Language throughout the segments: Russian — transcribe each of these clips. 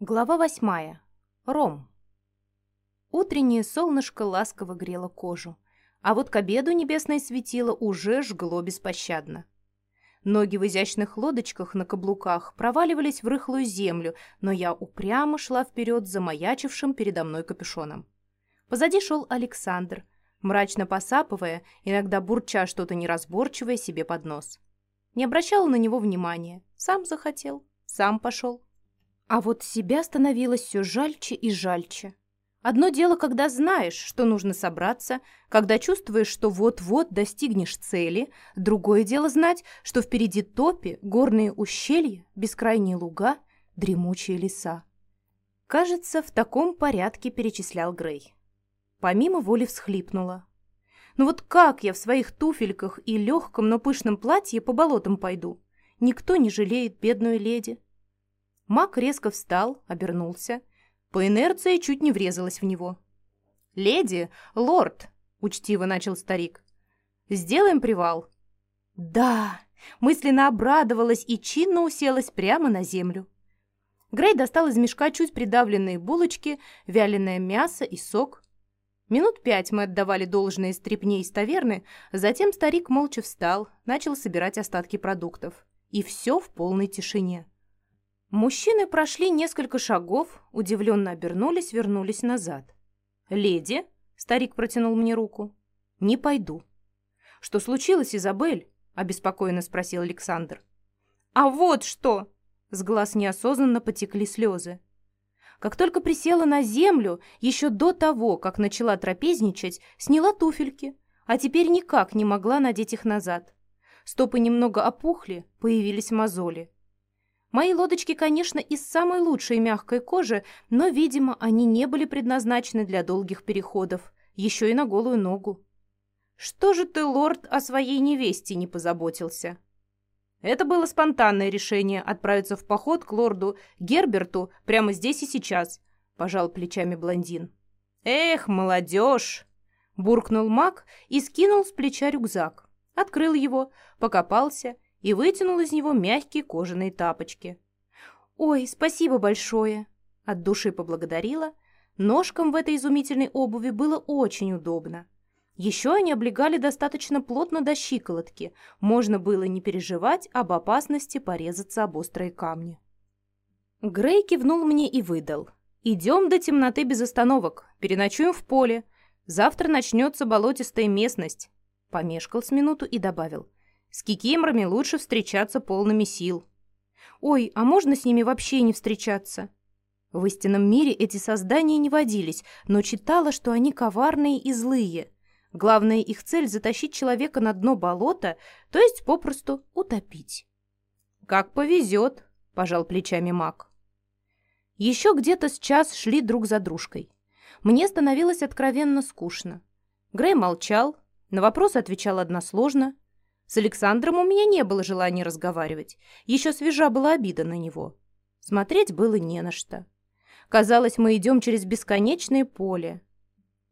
Глава восьмая. Ром. Утреннее солнышко ласково грело кожу, а вот к обеду небесное светило уже жгло беспощадно. Ноги в изящных лодочках на каблуках проваливались в рыхлую землю, но я упрямо шла вперед за маячившим передо мной капюшоном. Позади шел Александр, мрачно посапывая, иногда бурча что-то неразборчивое себе под нос. Не обращала на него внимания. Сам захотел, сам пошел. А вот себя становилось все жальче и жальче. Одно дело, когда знаешь, что нужно собраться, когда чувствуешь, что вот-вот достигнешь цели, другое дело знать, что впереди топи, горные ущелья, бескрайние луга, дремучие леса. Кажется, в таком порядке перечислял Грей. Помимо воли всхлипнула. Ну вот как я в своих туфельках и легком, но пышном платье по болотам пойду? Никто не жалеет бедную леди. Мак резко встал, обернулся. По инерции чуть не врезалась в него. «Леди, лорд!» — учтиво начал старик. «Сделаем привал?» «Да!» — мысленно обрадовалась и чинно уселась прямо на землю. Грей достал из мешка чуть придавленные булочки, вяленое мясо и сок. Минут пять мы отдавали должное стрипне из таверны, затем старик молча встал, начал собирать остатки продуктов. И все в полной тишине. Мужчины прошли несколько шагов, удивленно обернулись, вернулись назад. «Леди?» — старик протянул мне руку. «Не пойду». «Что случилось, Изабель?» — обеспокоенно спросил Александр. «А вот что!» — с глаз неосознанно потекли слезы. Как только присела на землю, еще до того, как начала трапезничать, сняла туфельки, а теперь никак не могла надеть их назад. Стопы немного опухли, появились мозоли. Мои лодочки, конечно, из самой лучшей мягкой кожи, но, видимо, они не были предназначены для долгих переходов, еще и на голую ногу. Что же ты, лорд, о своей невесте не позаботился? Это было спонтанное решение отправиться в поход к лорду Герберту прямо здесь и сейчас, пожал плечами блондин. Эх, молодежь! Буркнул маг и скинул с плеча рюкзак. Открыл его, покопался и вытянул из него мягкие кожаные тапочки. «Ой, спасибо большое!» От души поблагодарила. Ножкам в этой изумительной обуви было очень удобно. Еще они облегали достаточно плотно до щиколотки. Можно было не переживать об опасности порезаться об острые камни. Грей кивнул мне и выдал. «Идем до темноты без остановок. Переночуем в поле. Завтра начнется болотистая местность». Помешкал с минуту и добавил. С кикиморами лучше встречаться полными сил. Ой, а можно с ними вообще не встречаться? В истинном мире эти создания не водились, но читала, что они коварные и злые. Главная их цель – затащить человека на дно болота, то есть попросту утопить. «Как повезет», – пожал плечами маг. Еще где-то с час шли друг за дружкой. Мне становилось откровенно скучно. Грей молчал, на вопросы отвечал односложно – с Александром у меня не было желания разговаривать. Еще свежа была обида на него. Смотреть было не на что. Казалось, мы идем через бесконечное поле.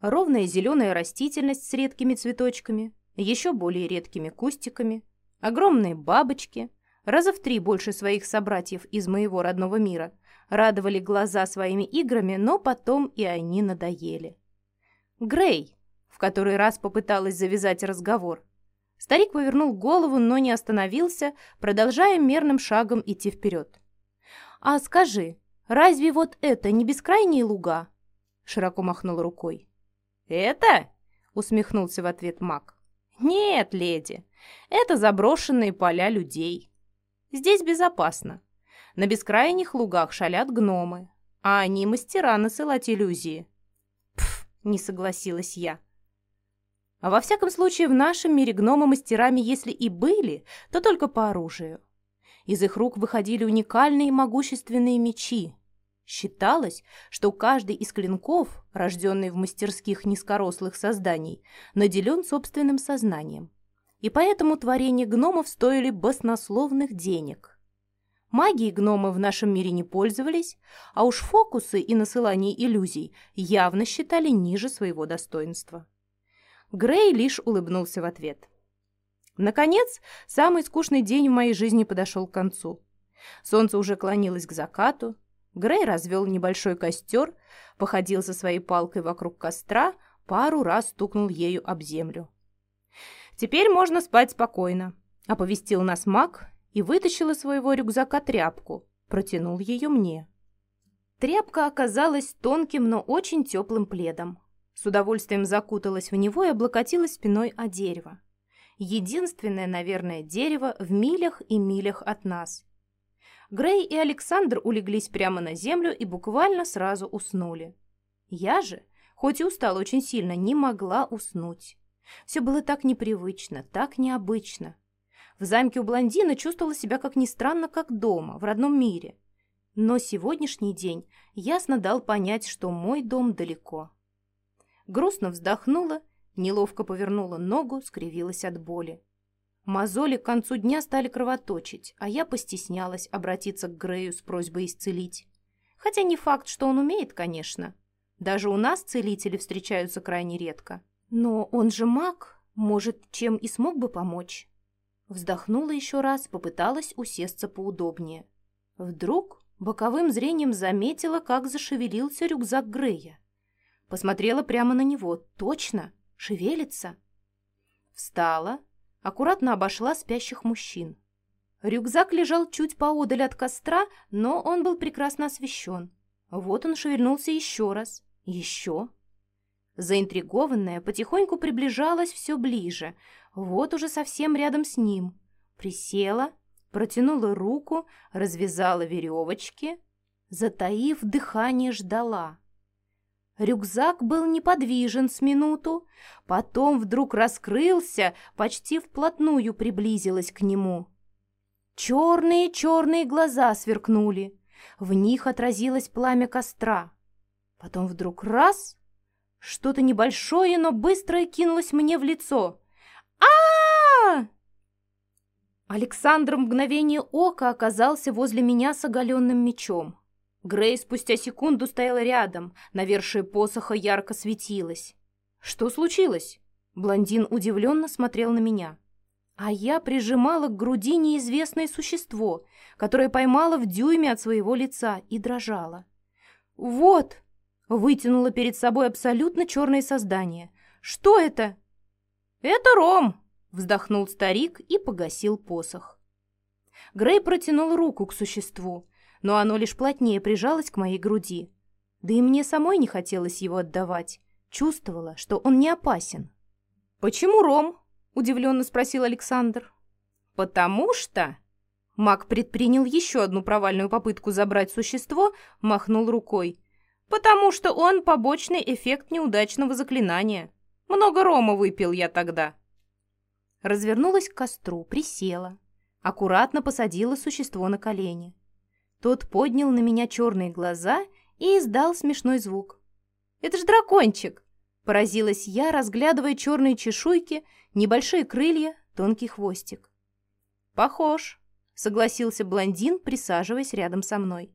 Ровная зеленая растительность с редкими цветочками, еще более редкими кустиками, огромные бабочки, раза в три больше своих собратьев из моего родного мира, радовали глаза своими играми, но потом и они надоели. Грей, в который раз попыталась завязать разговор, Старик повернул голову, но не остановился, продолжая мерным шагом идти вперед. «А скажи, разве вот это не бескрайние луга?» Широко махнул рукой. «Это?» — усмехнулся в ответ маг. «Нет, леди, это заброшенные поля людей. Здесь безопасно. На бескрайних лугах шалят гномы, а они мастера насылать иллюзии». «Пф!» — не согласилась я. А во всяком случае, в нашем мире гномы мастерами, если и были, то только по оружию. Из их рук выходили уникальные могущественные мечи. Считалось, что каждый из клинков, рожденный в мастерских низкорослых созданий, наделен собственным сознанием. И поэтому творения гномов стоили баснословных денег. Магией гномы в нашем мире не пользовались, а уж фокусы и насылание иллюзий явно считали ниже своего достоинства. Грей лишь улыбнулся в ответ. Наконец, самый скучный день в моей жизни подошел к концу. Солнце уже клонилось к закату. Грей развел небольшой костер, походил со своей палкой вокруг костра, пару раз стукнул ею об землю. «Теперь можно спать спокойно», — оповестил нас маг и вытащил из своего рюкзака тряпку, протянул ее мне. Тряпка оказалась тонким, но очень теплым пледом. С удовольствием закуталась в него и облокотилась спиной о дерево. Единственное, наверное, дерево в милях и милях от нас. Грей и Александр улеглись прямо на землю и буквально сразу уснули. Я же, хоть и устала очень сильно, не могла уснуть. Все было так непривычно, так необычно. В замке у блондина чувствовала себя, как ни странно, как дома, в родном мире. Но сегодняшний день ясно дал понять, что мой дом далеко. Грустно вздохнула, неловко повернула ногу, скривилась от боли. Мозоли к концу дня стали кровоточить, а я постеснялась обратиться к Грею с просьбой исцелить. Хотя не факт, что он умеет, конечно. Даже у нас целители встречаются крайне редко. Но он же маг, может, чем и смог бы помочь. Вздохнула еще раз, попыталась усесться поудобнее. Вдруг боковым зрением заметила, как зашевелился рюкзак Грея. Посмотрела прямо на него. Точно, шевелится. Встала, аккуратно обошла спящих мужчин. Рюкзак лежал чуть поодаль от костра, но он был прекрасно освещен. Вот он шевельнулся еще раз. Еще. Заинтригованная, потихоньку приближалась все ближе. Вот уже совсем рядом с ним. Присела, протянула руку, развязала веревочки. Затаив дыхание, ждала. Рюкзак был неподвижен с минуту, потом вдруг раскрылся, почти вплотную приблизилась к нему. Черные-черные глаза сверкнули, в них отразилось пламя костра. Потом вдруг раз что-то небольшое, но быстрое кинулось мне в лицо. а, Александр в мгновение ока оказался возле меня с оголенным мечом. Грей спустя секунду стояла рядом, навершие посоха ярко светилась. «Что случилось?» Блондин удивленно смотрел на меня. А я прижимала к груди неизвестное существо, которое поймала в дюйме от своего лица и дрожала. «Вот!» Вытянула перед собой абсолютно черное создание. «Что это?» «Это ром!» — вздохнул старик и погасил посох. Грей протянул руку к существу, но оно лишь плотнее прижалось к моей груди. Да и мне самой не хотелось его отдавать. Чувствовала, что он не опасен. «Почему ром?» — удивленно спросил Александр. «Потому что...» Маг предпринял еще одну провальную попытку забрать существо, махнул рукой. Потому что он побочный эффект неудачного заклинания. Много рома выпил я тогда. Развернулась к костру, присела. Аккуратно посадила существо на колени. Тот поднял на меня черные глаза и издал смешной звук. «Это ж дракончик!» Поразилась я, разглядывая черные чешуйки, небольшие крылья, тонкий хвостик. «Похож», — согласился блондин, присаживаясь рядом со мной.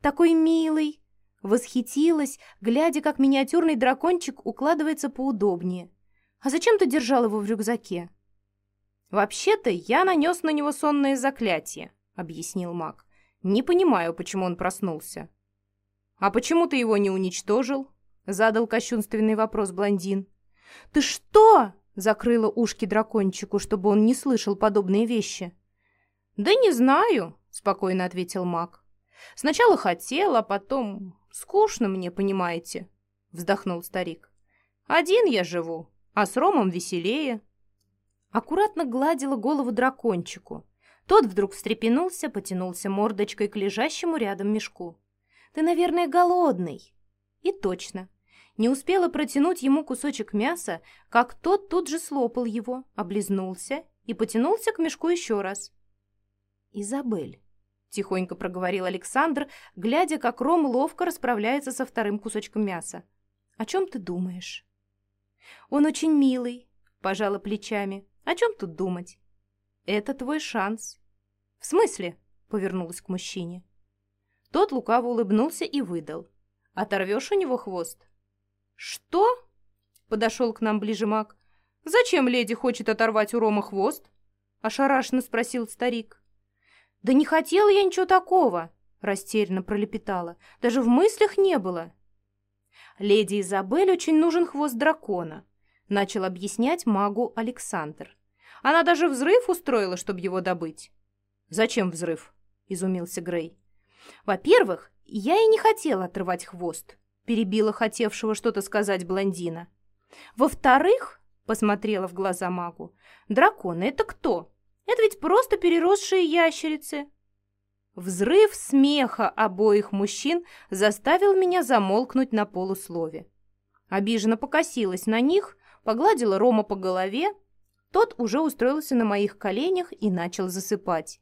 «Такой милый, Восхитилась, глядя, как миниатюрный дракончик укладывается поудобнее. «А зачем ты держал его в рюкзаке?» «Вообще-то я нанес на него сонное заклятие», — объяснил маг. «Не понимаю, почему он проснулся». «А почему ты его не уничтожил?» — задал кощунственный вопрос блондин. «Ты что?» — закрыла ушки дракончику, чтобы он не слышал подобные вещи. «Да не знаю», — спокойно ответил маг. «Сначала хотел, а потом «Скучно мне, понимаете», — вздохнул старик. «Один я живу, а с Ромом веселее». Аккуратно гладила голову дракончику. Тот вдруг встрепенулся, потянулся мордочкой к лежащему рядом мешку. «Ты, наверное, голодный». И точно. Не успела протянуть ему кусочек мяса, как тот тут же слопал его, облизнулся и потянулся к мешку еще раз. «Изабель», — тихонько проговорил Александр, глядя, как Ром ловко расправляется со вторым кусочком мяса. «О чем ты думаешь?» «Он очень милый», — пожала плечами. «О чем тут думать?» «Это твой шанс». «В смысле?» — повернулась к мужчине. Тот лукаво улыбнулся и выдал. «Оторвешь у него хвост?» «Что?» — подошел к нам ближе маг. «Зачем леди хочет оторвать у Рома хвост?» — ошарашенно спросил старик. «Да не хотела я ничего такого!» растерянно пролепетала. «Даже в мыслях не было!» «Леди Изабель очень нужен хвост дракона», — начал объяснять магу Александр. «Она даже взрыв устроила, чтобы его добыть». «Зачем взрыв?» — изумился Грей. «Во-первых, я и не хотела отрывать хвост», — перебила хотевшего что-то сказать блондина. «Во-вторых, — посмотрела в глаза магу, — драконы — это кто? Это ведь просто переросшие ящерицы. Взрыв смеха обоих мужчин заставил меня замолкнуть на полуслове. Обиженно покосилась на них, погладила Рома по голове. Тот уже устроился на моих коленях и начал засыпать.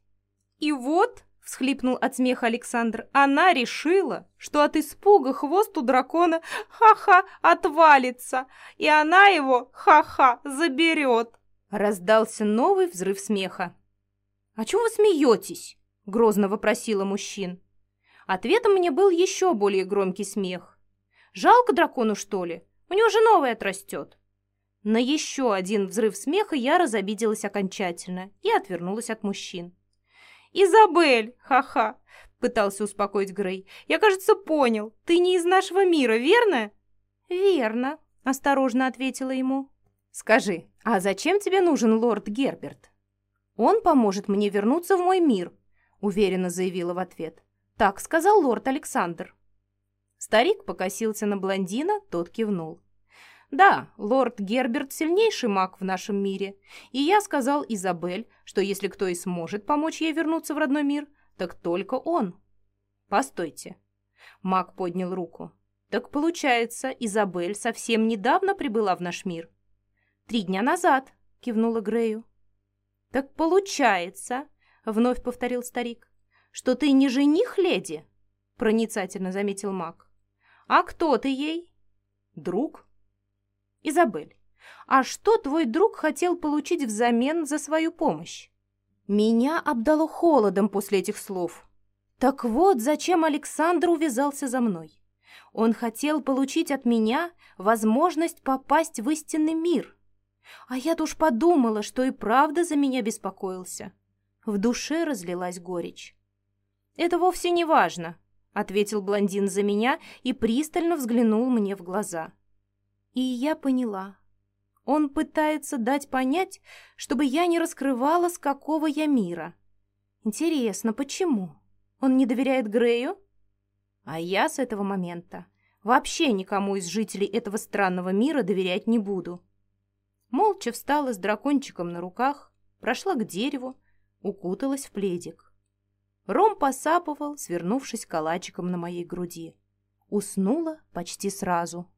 «И вот», — всхлипнул от смеха Александр, — «она решила, что от испуга хвост у дракона ха-ха отвалится, и она его ха-ха заберет». Раздался новый взрыв смеха. «А чего вы смеетесь?» — грозно вопросила мужчин. Ответом мне был еще более громкий смех. «Жалко дракону, что ли? У него же новый отрастет». На еще один взрыв смеха я разобиделась окончательно и отвернулась от мужчин. «Изабель! Ха-ха!» — пытался успокоить Грей. «Я, кажется, понял. Ты не из нашего мира, верно?» «Верно», — осторожно ответила ему. «Скажи, а зачем тебе нужен лорд Герберт?» «Он поможет мне вернуться в мой мир», — уверенно заявила в ответ. «Так сказал лорд Александр». Старик покосился на блондина, тот кивнул. «Да, лорд Герберт сильнейший маг в нашем мире, и я сказал Изабель, что если кто и сможет помочь ей вернуться в родной мир, так только он». «Постойте». Маг поднял руку. «Так получается, Изабель совсем недавно прибыла в наш мир?» «Три дня назад», — кивнула Грею. «Так получается», — вновь повторил старик, «что ты не жених леди?» — проницательно заметил маг. «А кто ты ей?» «Друг». «Изабель, а что твой друг хотел получить взамен за свою помощь?» Меня обдало холодом после этих слов. Так вот, зачем Александр увязался за мной. Он хотел получить от меня возможность попасть в истинный мир — а я-то уж подумала, что и правда за меня беспокоился. В душе разлилась горечь. «Это вовсе не важно», — ответил блондин за меня и пристально взглянул мне в глаза. И я поняла. Он пытается дать понять, чтобы я не раскрывала, с какого я мира. Интересно, почему? Он не доверяет Грею? А я с этого момента вообще никому из жителей этого странного мира доверять не буду. Молча встала с дракончиком на руках, прошла к дереву, укуталась в пледик. Ром посапывал, свернувшись калачиком на моей груди. Уснула почти сразу.